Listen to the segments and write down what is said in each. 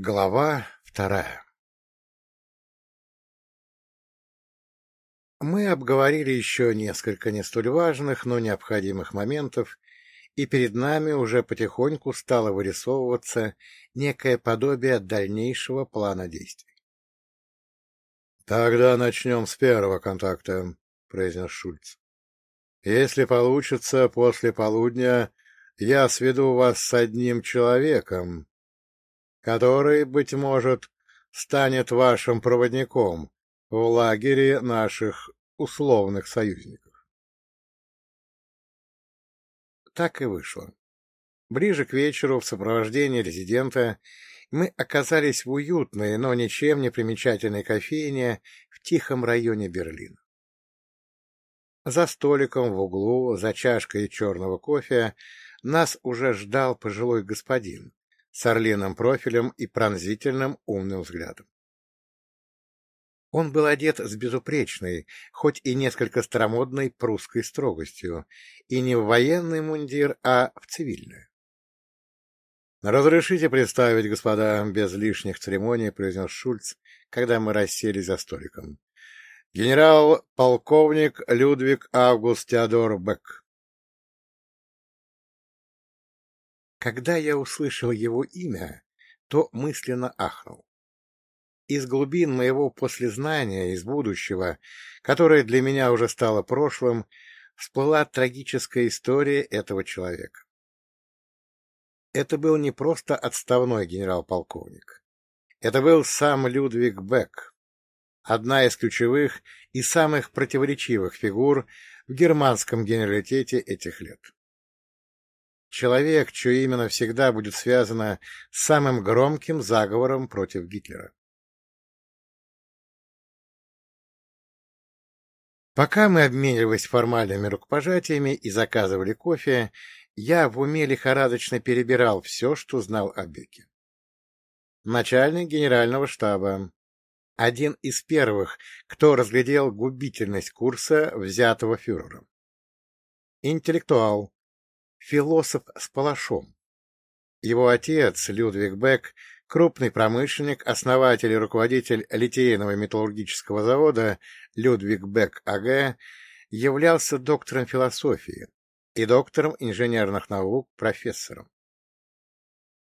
Глава вторая Мы обговорили еще несколько не столь важных, но необходимых моментов, и перед нами уже потихоньку стало вырисовываться некое подобие дальнейшего плана действий. — Тогда начнем с первого контакта, — произнес Шульц. — Если получится, после полудня я сведу вас с одним человеком, который, быть может, станет вашим проводником в лагере наших условных союзников. Так и вышло. Ближе к вечеру в сопровождении резидента мы оказались в уютной, но ничем не примечательной кофейне в тихом районе Берлина. За столиком в углу, за чашкой черного кофе, нас уже ждал пожилой господин, с орлиным профилем и пронзительным умным взглядом. Он был одет с безупречной, хоть и несколько старомодной прусской строгостью, и не в военный мундир, а в цивильную. — Разрешите представить, господа, без лишних церемоний, — произнес Шульц, когда мы расселись за столиком. — Генерал-полковник Людвиг Август Теодор Бек. Когда я услышал его имя, то мысленно ахнул. Из глубин моего послезнания, из будущего, которое для меня уже стало прошлым, всплыла трагическая история этого человека. Это был не просто отставной генерал-полковник. Это был сам Людвиг Бек, одна из ключевых и самых противоречивых фигур в германском генералитете этих лет. Человек, чье имя навсегда будет связано с самым громким заговором против Гитлера. Пока мы обменивались формальными рукопожатиями и заказывали кофе, я в уме лихорадочно перебирал все, что знал о Беке. Начальник генерального штаба. Один из первых, кто разглядел губительность курса, взятого фюрером. Интеллектуал, философ с палашом. Его отец, Людвиг Бек, крупный промышленник, основатель и руководитель литейного металлургического завода Людвиг Бек АГ, являлся доктором философии и доктором инженерных наук, профессором,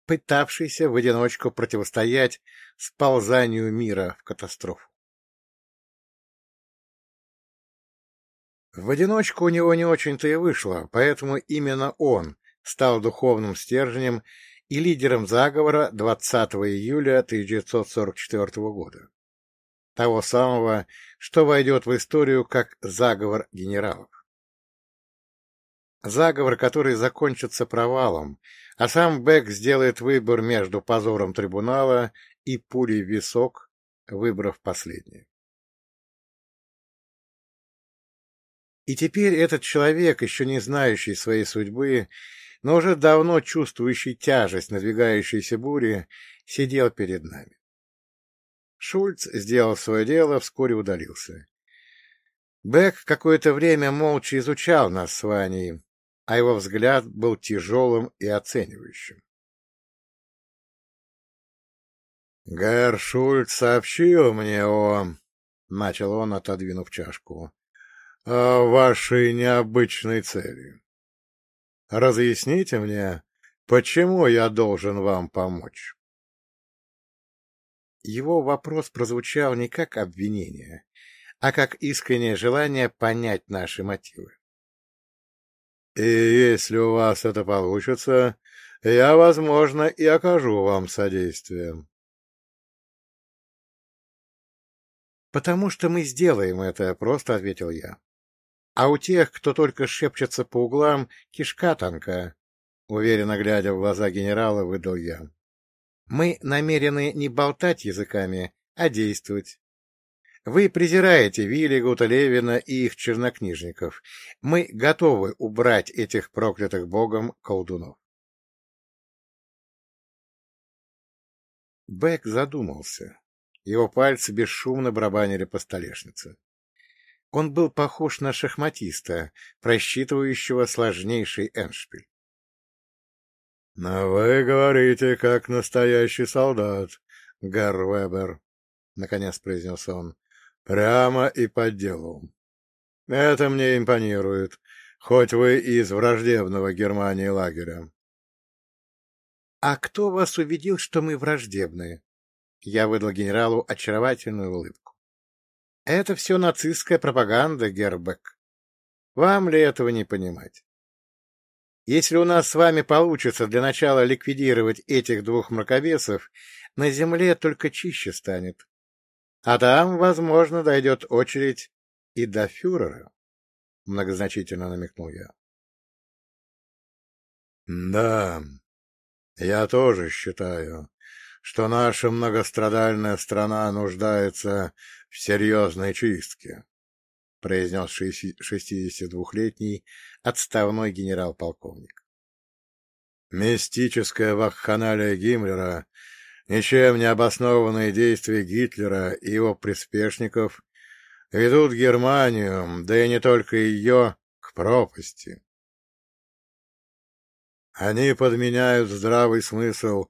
пытавшийся в одиночку противостоять сползанию мира в катастрофу. В одиночку у него не очень-то и вышло, поэтому именно он стал духовным стержнем и лидером заговора 20 июля 1944 года. Того самого, что войдет в историю как заговор генералов. Заговор, который закончится провалом, а сам Бек сделает выбор между позором трибунала и пулей в висок, выбрав последнее. И теперь этот человек, еще не знающий своей судьбы, но уже давно чувствующий тяжесть надвигающейся бури, сидел перед нами. Шульц сделал свое дело, вскоре удалился. Бек какое-то время молча изучал нас с Ваней, а его взгляд был тяжелым и оценивающим. «Гэр Шульц сообщил мне о...» — начал он, отодвинув чашку о вашей необычной цели. Разъясните мне, почему я должен вам помочь?» Его вопрос прозвучал не как обвинение, а как искреннее желание понять наши мотивы. «И если у вас это получится, я, возможно, и окажу вам содействие». «Потому что мы сделаем это», — просто ответил я. А у тех, кто только шепчется по углам, кишка тонка, — уверенно глядя в глаза генерала, выдал я. Мы намерены не болтать языками, а действовать. Вы презираете Виллигута, Левина и их чернокнижников. Мы готовы убрать этих проклятых богом колдунов. Бэк задумался. Его пальцы бесшумно барабанили по столешнице. Он был похож на шахматиста, просчитывающего сложнейший эншпиль. — Но вы говорите, как настоящий солдат, Герр Вебер, — наконец произнес он, — прямо и по делу. Это мне импонирует, хоть вы из враждебного Германии лагеря. — А кто вас убедил, что мы враждебные? Я выдал генералу очаровательную улыбку. — Это все нацистская пропаганда, Гербек. Вам ли этого не понимать? Если у нас с вами получится для начала ликвидировать этих двух мракобесов, на земле только чище станет. А там, возможно, дойдет очередь и до фюрера, — многозначительно намекнул я. — Да, я тоже считаю, что наша многострадальная страна нуждается в серьезной чистке, — произнес шестидесятидвухлетний отставной генерал-полковник. Мистическая вакханалия Гиммлера, ничем не обоснованные действия Гитлера и его приспешников ведут Германию, да и не только ее, к пропасти. Они подменяют здравый смысл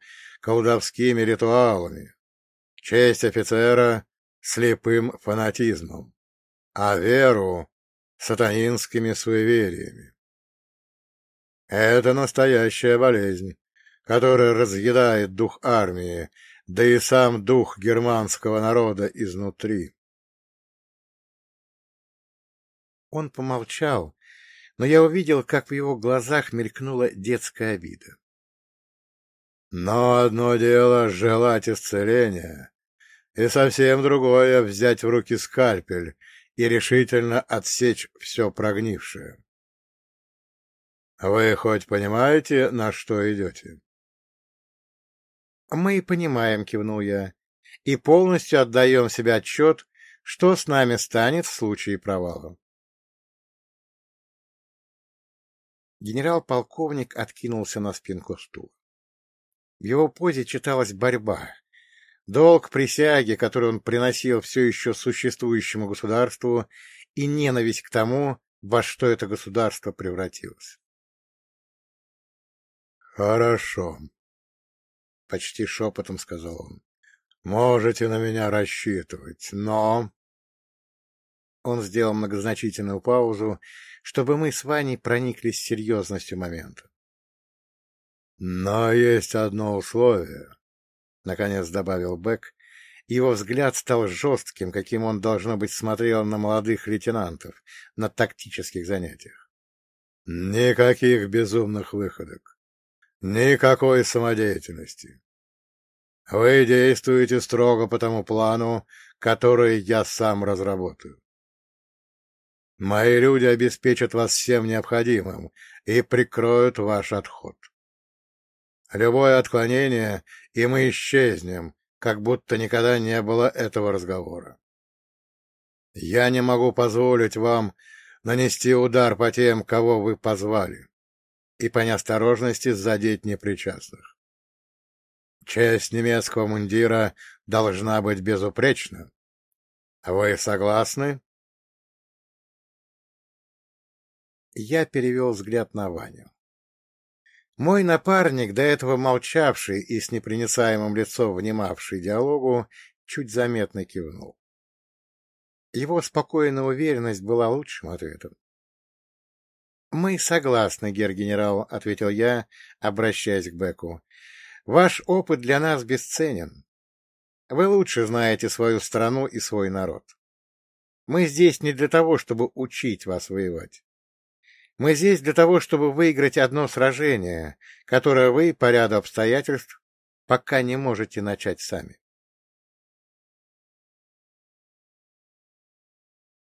колдовскими ритуалами, честь офицера — слепым фанатизмом, а веру — сатанинскими суевериями. Это настоящая болезнь, которая разъедает дух армии, да и сам дух германского народа изнутри. Он помолчал, но я увидел, как в его глазах мелькнула детская обида. Но одно дело — желать исцеления, и совсем другое — взять в руки скальпель и решительно отсечь все прогнившее. Вы хоть понимаете, на что идете? — Мы понимаем, — кивнул я, — и полностью отдаем себе отчет, что с нами станет в случае провала. Генерал-полковник откинулся на спинку стула. В его позе читалась борьба. Долг присяги, который он приносил все еще существующему государству, и ненависть к тому, во что это государство превратилось. — Хорошо, — почти шепотом сказал он. — Можете на меня рассчитывать, но... Он сделал многозначительную паузу, чтобы мы с Ваней прониклись серьезностью момента. — Но есть одно условие, — наконец добавил Бек. Его взгляд стал жестким, каким он, должно быть, смотрел на молодых лейтенантов на тактических занятиях. — Никаких безумных выходок. Никакой самодеятельности. Вы действуете строго по тому плану, который я сам разработаю. Мои люди обеспечат вас всем необходимым и прикроют ваш отход. Любое отклонение, и мы исчезнем, как будто никогда не было этого разговора. Я не могу позволить вам нанести удар по тем, кого вы позвали, и по неосторожности задеть непричастных. Честь немецкого мундира должна быть безупречна. Вы согласны? Я перевел взгляд на Ваню. Мой напарник, до этого молчавший и с непроницаемым лицом внимавший диалогу, чуть заметно кивнул. Его спокойная уверенность была лучшим ответом. — Мы согласны, гер-генерал, — ответил я, обращаясь к Беку. — Ваш опыт для нас бесценен. Вы лучше знаете свою страну и свой народ. Мы здесь не для того, чтобы учить вас воевать. Мы здесь для того, чтобы выиграть одно сражение, которое вы, по ряду обстоятельств, пока не можете начать сами.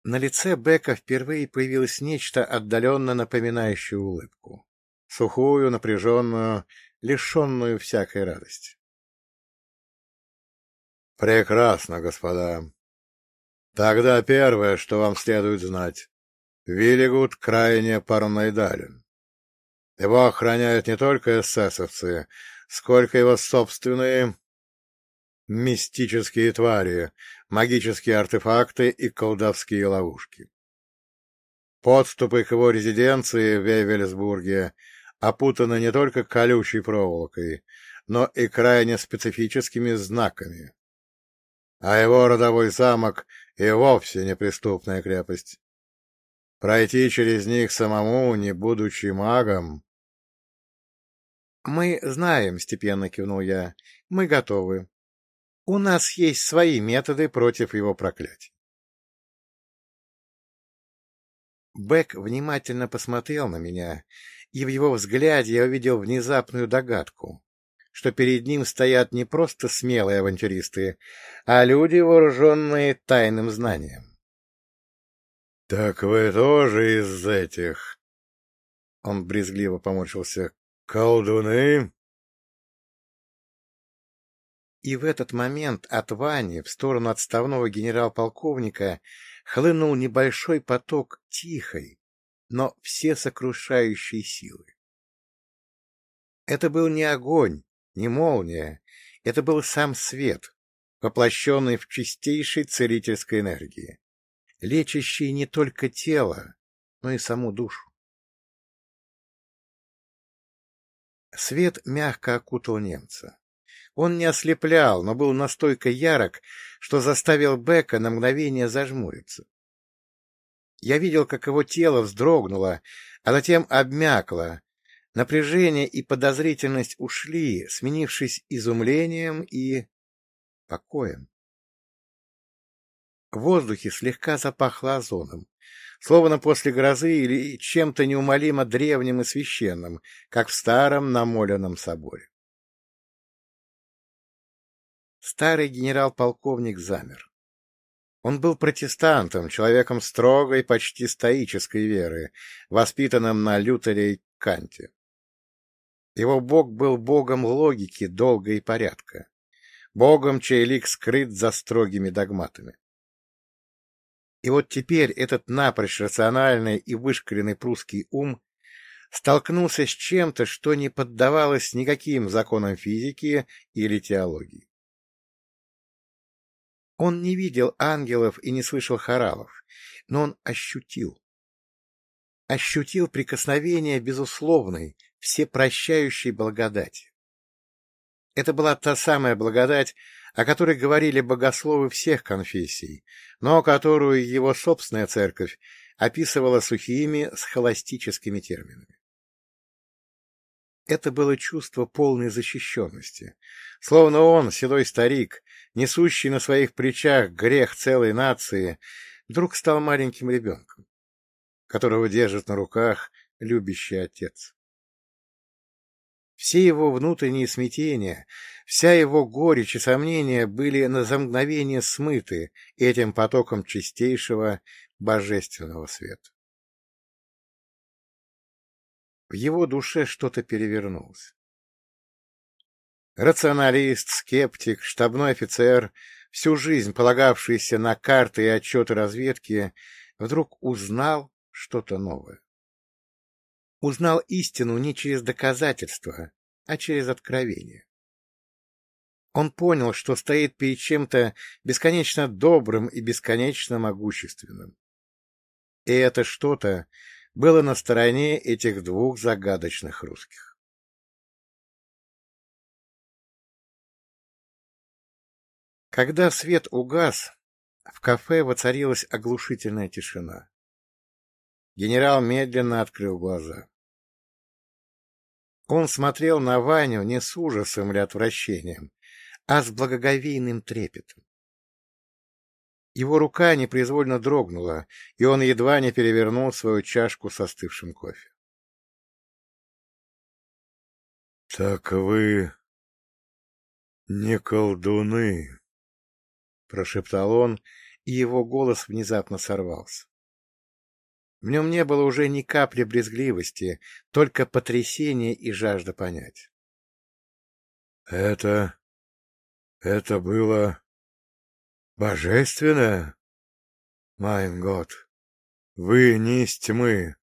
На лице Бека впервые появилось нечто отдаленно напоминающее улыбку. Сухую, напряженную, лишенную всякой радости. «Прекрасно, господа. Тогда первое, что вам следует знать. Виллигуд крайне параноидален. Его охраняют не только эсэсовцы, сколько его собственные мистические твари, магические артефакты и колдовские ловушки. Подступы к его резиденции в Эвельсбурге опутаны не только колючей проволокой, но и крайне специфическими знаками. А его родовой замок и вовсе неприступная крепость. Пройти через них самому, не будучи магом... — Мы знаем, — степенно кивнул я, — мы готовы. У нас есть свои методы против его проклятий. Бэк внимательно посмотрел на меня, и в его взгляде я увидел внезапную догадку, что перед ним стоят не просто смелые авантюристы, а люди, вооруженные тайным знанием. — Так вы тоже из этих... Он брезгливо поморщился. — Колдуны? И в этот момент от Вани в сторону отставного генерал-полковника хлынул небольшой поток тихой, но всесокрушающей силы. Это был не огонь, не молния, это был сам свет, воплощенный в чистейшей целительской энергии, лечащий не только тело, но и саму душу. Свет мягко окутал немца. Он не ослеплял, но был настолько ярок, что заставил Бека на мгновение зажмуриться. Я видел, как его тело вздрогнуло, а затем обмякло. Напряжение и подозрительность ушли, сменившись изумлением и покоем. В воздухе слегка запахло озоном, словно после грозы или чем-то неумолимо древним и священным, как в старом намоленном соборе. Старый генерал-полковник замер. Он был протестантом, человеком строгой, почти стоической веры, воспитанным на Лютере и Канте. Его бог был богом логики, долга и порядка, богом, чей лик скрыт за строгими догматами. И вот теперь этот напрочь рациональный и вышкаленный прусский ум столкнулся с чем-то, что не поддавалось никаким законам физики или теологии. Он не видел ангелов и не слышал хоралов, но он ощутил. Ощутил прикосновение безусловной, всепрощающей благодати. Это была та самая благодать, о которой говорили богословы всех конфессий, но которую его собственная церковь описывала сухими схоластическими терминами. Это было чувство полной защищенности, словно он, седой старик, несущий на своих плечах грех целой нации, вдруг стал маленьким ребенком, которого держит на руках любящий отец. Все его внутренние смятения, вся его горечь и сомнения были на замгновение смыты этим потоком чистейшего божественного света. В его душе что-то перевернулось. Рационалист, скептик, штабной офицер, всю жизнь полагавшийся на карты и отчеты разведки, вдруг узнал что-то новое. Узнал истину не через доказательства, а через откровение. Он понял, что стоит перед чем-то бесконечно добрым и бесконечно могущественным. И это что-то было на стороне этих двух загадочных русских. Когда свет угас, в кафе воцарилась оглушительная тишина. Генерал медленно открыл глаза. Он смотрел на Ваню не с ужасом или отвращением, а с благоговейным трепетом. Его рука непроизвольно дрогнула, и он едва не перевернул свою чашку с остывшим кофе. — Так вы не колдуны, — прошептал он, и его голос внезапно сорвался. В нем не было уже ни капли брезгливости, только потрясение и жажда понять. — Это... это было Божественное? Майн год, вы не из тьмы,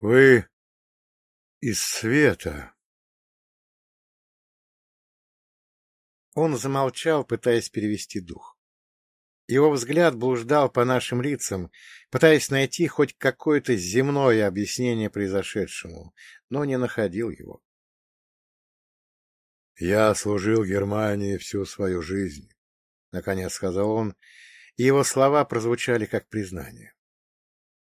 вы из света. Он замолчал, пытаясь перевести дух. Его взгляд блуждал по нашим лицам, пытаясь найти хоть какое-то земное объяснение произошедшему, но не находил его. «Я служил Германии всю свою жизнь», — наконец сказал он, и его слова прозвучали как признание.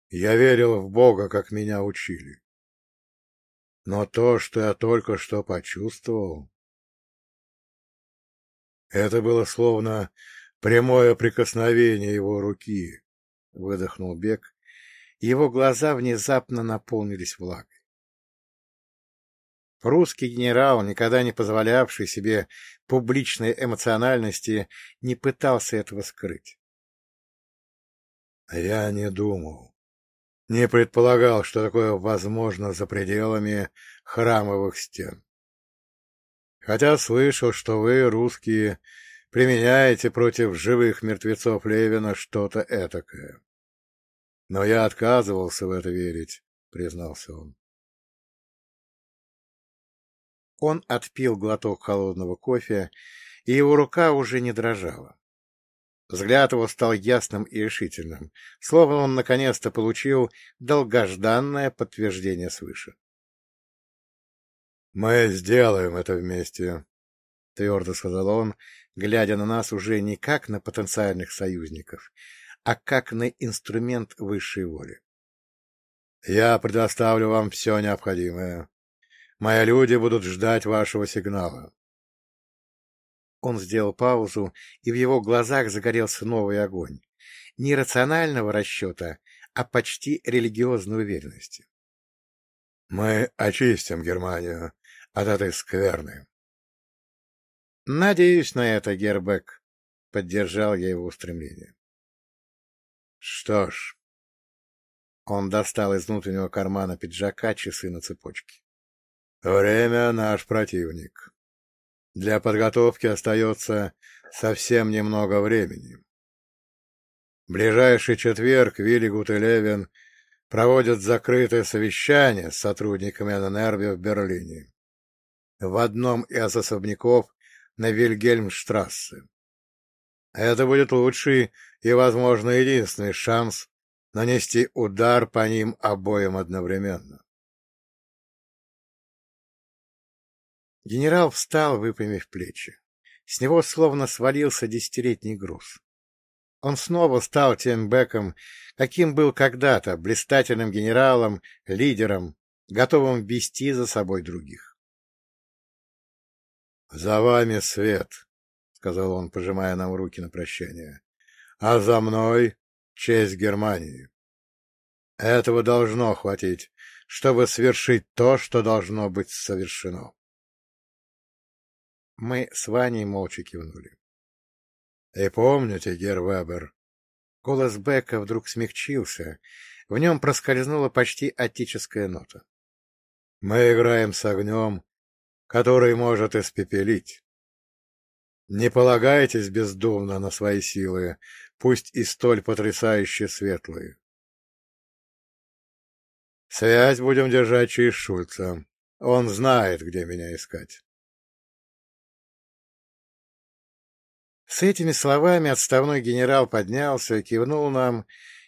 «Я верил в Бога, как меня учили. Но то, что я только что почувствовал...» Это было словно Прямое прикосновение его руки, — выдохнул Бек. Его глаза внезапно наполнились влагой. Русский генерал, никогда не позволявший себе публичной эмоциональности, не пытался этого скрыть. Я не думал, не предполагал, что такое возможно за пределами храмовых стен. Хотя слышал, что вы, русские, применяете против живых мертвецов Левина что-то этакое. Но я отказывался в это верить, признался он. Он отпил глоток холодного кофе, и его рука уже не дрожала. Взгляд его стал ясным и решительным, словно он наконец-то получил долгожданное подтверждение свыше. — Мы сделаем это вместе, — твердо сказал он, глядя на нас уже не как на потенциальных союзников, а как на инструмент высшей воли. «Я предоставлю вам все необходимое. Мои люди будут ждать вашего сигнала». Он сделал паузу, и в его глазах загорелся новый огонь. Не рационального расчета, а почти религиозной уверенности. «Мы очистим Германию от этой скверны», — Надеюсь на это, Гербек, — поддержал я его устремление. — Что ж... Он достал из внутреннего кармана пиджака часы на цепочке. — Время наш противник. Для подготовки остается совсем немного времени. ближайший четверг Виллигут и Левин проводят закрытое совещание с сотрудниками ННРВ в Берлине. В одном из особняков на Вильгельмштрассе. Это будет лучший и, возможно, единственный шанс нанести удар по ним обоим одновременно. Генерал встал, выпрямив плечи. С него словно свалился десятилетний груз. Он снова стал тем Беком, каким был когда-то, блистательным генералом, лидером, готовым вести за собой других. — За вами свет, — сказал он, пожимая нам руки на прощание, — а за мной честь Германии. Этого должно хватить, чтобы свершить то, что должно быть совершено. Мы с Ваней молча кивнули. — И помните, Гер Вебер, голос Бека вдруг смягчился, в нем проскользнула почти отеческая нота. — Мы играем с огнем, который может испепелить. Не полагайтесь бездумно на свои силы, пусть и столь потрясающе светлые. Связь будем держать через Шульца. Он знает, где меня искать. С этими словами отставной генерал поднялся, кивнул нам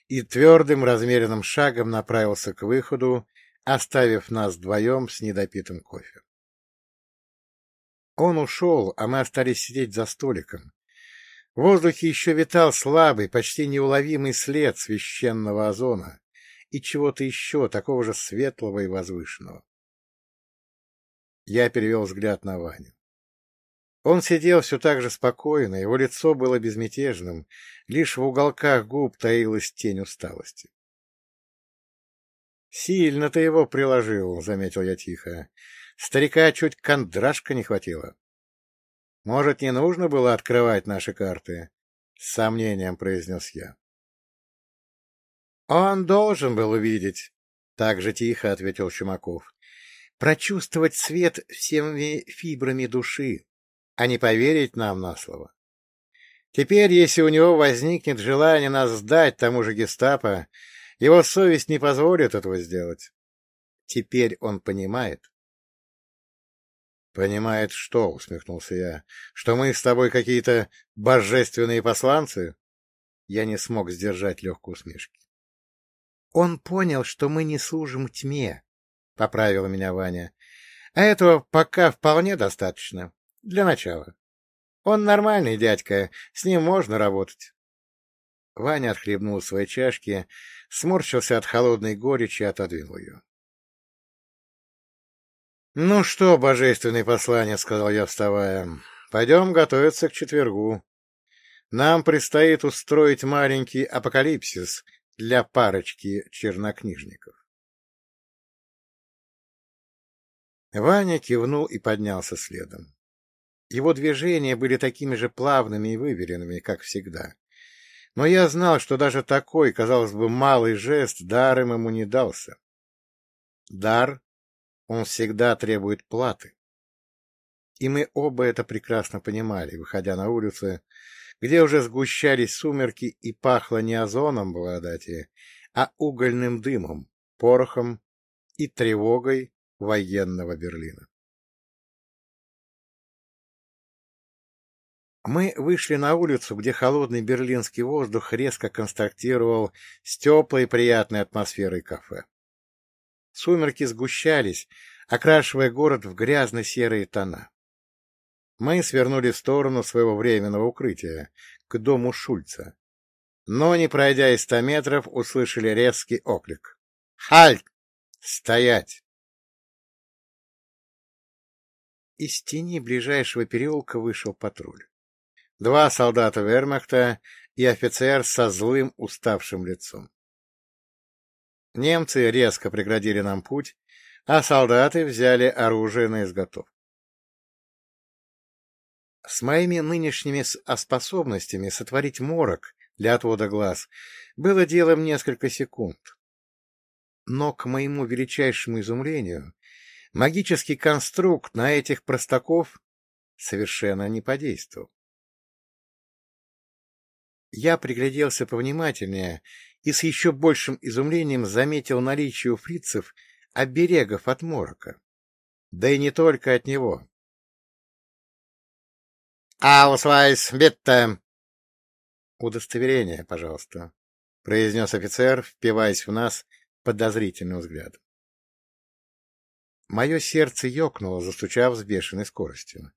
и твердым размеренным шагом направился к выходу, оставив нас вдвоем с недопитым кофе. Он ушел, а мы остались сидеть за столиком. В воздухе еще витал слабый, почти неуловимый след священного озона и чего-то еще такого же светлого и возвышенного. Я перевел взгляд на Ваню. Он сидел все так же спокойно, его лицо было безмятежным, лишь в уголках губ таилась тень усталости. — Сильно ты его приложил, — заметил я тихо. Старика чуть кондрашка не хватило. Может, не нужно было открывать наши карты? С сомнением произнес я. Он должен был увидеть, так же тихо ответил Чумаков. Прочувствовать свет всеми фибрами души, а не поверить нам на слово. Теперь, если у него возникнет желание нас сдать тому же гестапо, его совесть не позволит этого сделать. Теперь он понимает, «Понимает что?» — усмехнулся я. «Что мы с тобой какие-то божественные посланцы?» Я не смог сдержать легкую усмешки. — Он понял, что мы не служим тьме, — поправила меня Ваня. — А этого пока вполне достаточно. Для начала. Он нормальный дядька, с ним можно работать. Ваня отхлебнул свои чашки, сморщился от холодной горечи и отодвинул ее. — Ну что, божественный посланец, — сказал я, вставая, — пойдем готовиться к четвергу. Нам предстоит устроить маленький апокалипсис для парочки чернокнижников. Ваня кивнул и поднялся следом. Его движения были такими же плавными и выверенными, как всегда. Но я знал, что даже такой, казалось бы, малый жест даром ему не дался. Дар он всегда требует платы. И мы оба это прекрасно понимали, выходя на улицу, где уже сгущались сумерки и пахло не озоном благодати, а угольным дымом, порохом и тревогой военного Берлина. Мы вышли на улицу, где холодный берлинский воздух резко конструктировал с теплой приятной атмосферой кафе. Сумерки сгущались, окрашивая город в грязно-серые тона. Мы свернули в сторону своего временного укрытия, к дому Шульца. Но, не пройдя и ста метров, услышали резкий оклик. «Хальт! Стоять!» Из тени ближайшего переулка вышел патруль. Два солдата вермахта и офицер со злым уставшим лицом. Немцы резко преградили нам путь, а солдаты взяли оружие на изготовку. С моими нынешними способностями сотворить морок для отвода глаз было делом несколько секунд. Но, к моему величайшему изумлению, магический конструкт на этих простаков совершенно не подействовал. Я пригляделся повнимательнее и с еще большим изумлением заметил наличие у фрицев оберегов от морока. Да и не только от него. «Аусвайс, битте!» «Удостоверение, пожалуйста», — произнес офицер, впиваясь в нас подозрительным взглядом. Мое сердце ёкнуло, застучав с бешеной скоростью.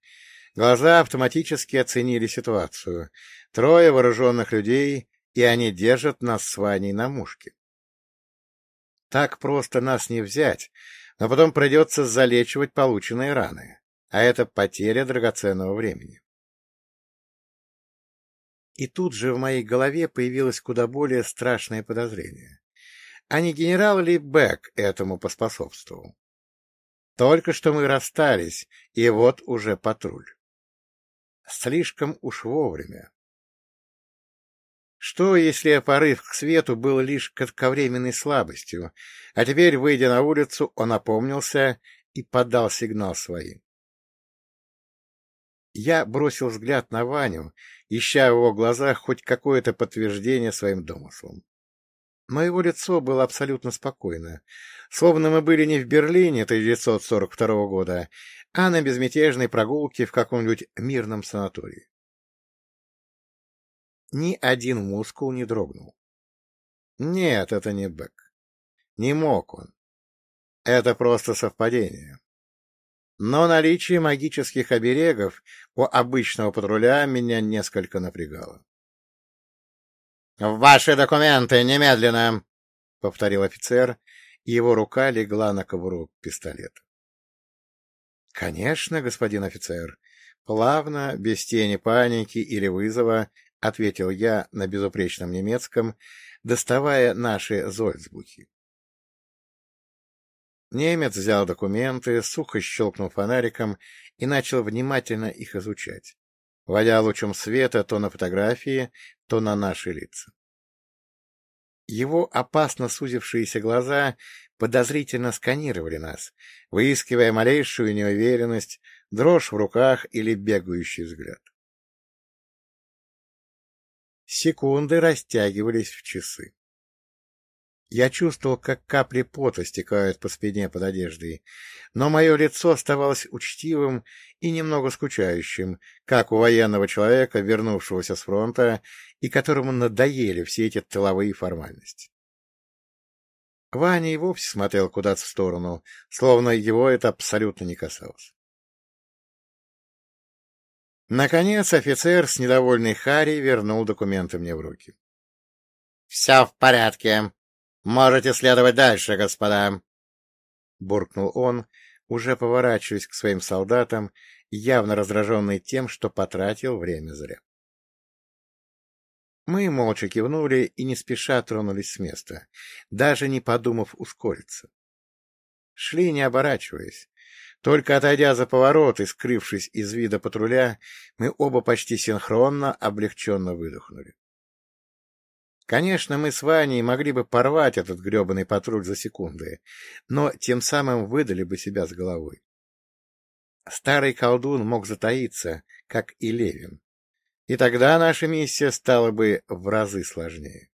Глаза автоматически оценили ситуацию. Трое вооруженных людей и они держат нас с Ваней на мушке. Так просто нас не взять, но потом придется залечивать полученные раны, а это потеря драгоценного времени. И тут же в моей голове появилось куда более страшное подозрение. А не генерал ли Бек этому поспособствовал? Только что мы расстались, и вот уже патруль. Слишком уж вовремя. Что, если порыв к свету был лишь кратковременной слабостью, а теперь, выйдя на улицу, он опомнился и подал сигнал своим? Я бросил взгляд на Ваню, ища в его глазах хоть какое-то подтверждение своим домыслам. Но его лицо было абсолютно спокойно, словно мы были не в Берлине 1942 года, а на безмятежной прогулке в каком-нибудь мирном санатории. Ни один мускул не дрогнул. Нет, это не Бэк. Не мог он. Это просто совпадение. Но наличие магических оберегов у обычного патруля меня несколько напрягало. — Ваши документы немедленно! — повторил офицер, и его рука легла на кобуру пистолета. — Конечно, господин офицер. Плавно, без тени паники или вызова, — ответил я на безупречном немецком, доставая наши зольцбухи. Немец взял документы, сухо щелкнул фонариком и начал внимательно их изучать, водя лучом света то на фотографии, то на наши лица. Его опасно сузившиеся глаза подозрительно сканировали нас, выискивая малейшую неуверенность, дрожь в руках или бегающий взгляд. Секунды растягивались в часы. Я чувствовал, как капли пота стекают по спине под одеждой, но мое лицо оставалось учтивым и немного скучающим, как у военного человека, вернувшегося с фронта и которому надоели все эти тыловые формальности. Ваня и вовсе смотрел куда-то в сторону, словно его это абсолютно не касалось. Наконец офицер с недовольной Харри вернул документы мне в руки. — Все в порядке. Можете следовать дальше, господа. Буркнул он, уже поворачиваясь к своим солдатам, явно раздраженный тем, что потратил время зря. Мы молча кивнули и не спеша тронулись с места, даже не подумав ускориться. Шли, не оборачиваясь. Только отойдя за поворот и скрывшись из вида патруля, мы оба почти синхронно облегченно выдохнули. Конечно, мы с Ваней могли бы порвать этот гребаный патруль за секунды, но тем самым выдали бы себя с головой. Старый колдун мог затаиться, как и Левин, и тогда наша миссия стала бы в разы сложнее.